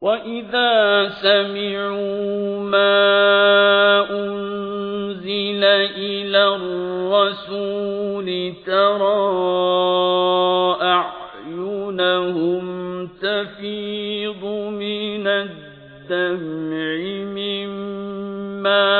وَإِذَا سَمِعُوا مَا أُنزِلَ إِلَى الرَّسُولِ تَرَى أَعْيُنَهُمْ تَفِيضُ مِنَ الدَّمْعِ مِمَّا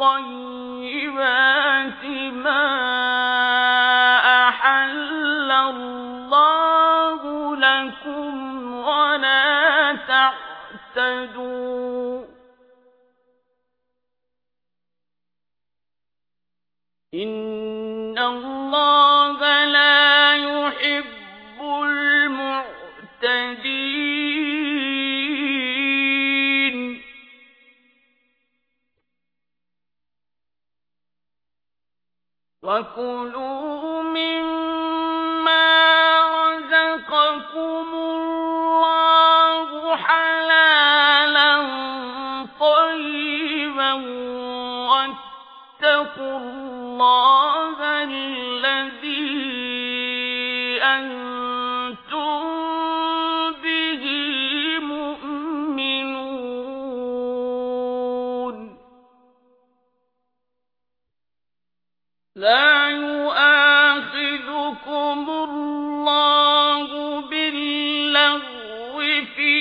طَيِّبَاتِ مَا أَحَلَّ اللَّهُ لَكُمْ وَلَا تَعْتَدُوا إِنَّ اللَّهَ لَا يُحِبُّ الْمُعْتَدِينَ وَكُلُوا مِمَّا رَزَقَكُمُ اللَّهُ حَلَالًا طَيِّبًا وَاتَّقُوا اللَّهَ لَا يُؤَاخِذُكُمُ اللَّهُ فِي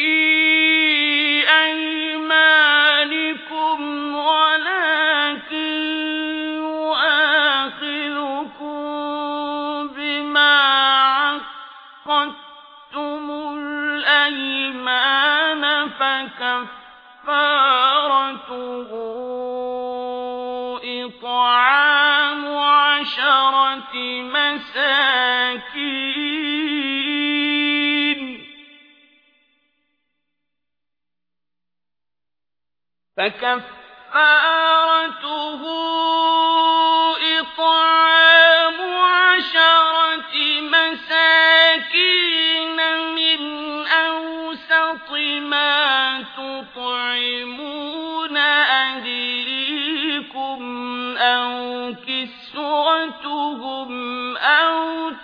أَيْمَانِكُمْ وَلَٰكِن يُؤَاخِذُكُم بِمَا عَقَّدتُّمُ الْأَيْمَانَ فَكَفَّارَتُهُ مَسَاكِينَ. فَكَفَّارَتُهُ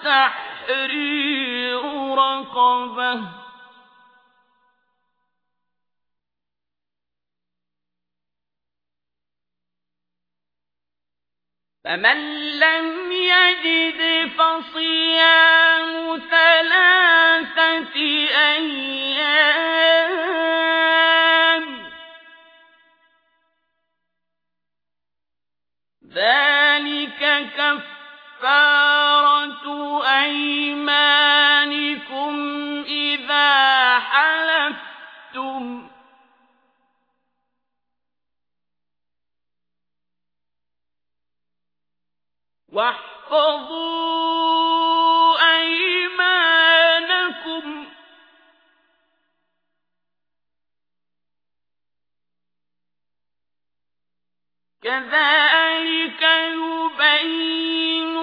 أَهْلِيكُمْ أَوْ كِسْوَتُهُمْ أَوْ تَحْرِيرُ تحرير رقبة. فمن لم يجد فصيام ثلاثة أيام ذلك كفارة واحفظوا أيمانكم. كذلك يبين